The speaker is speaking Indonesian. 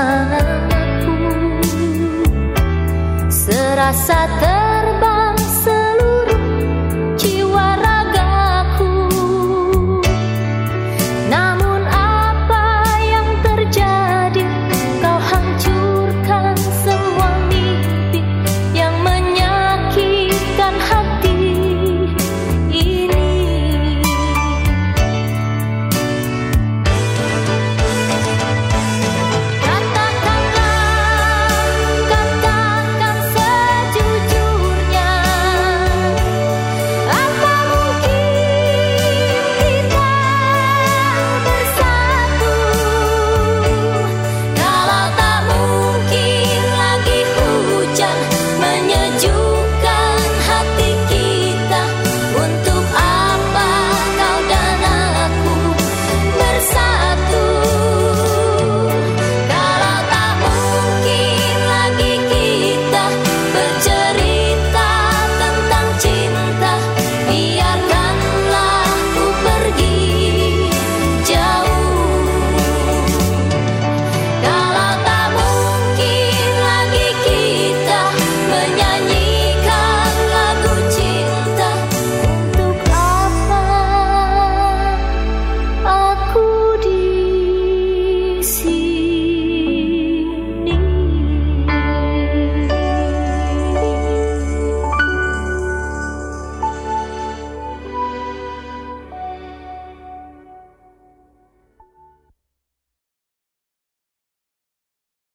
aku serasa ter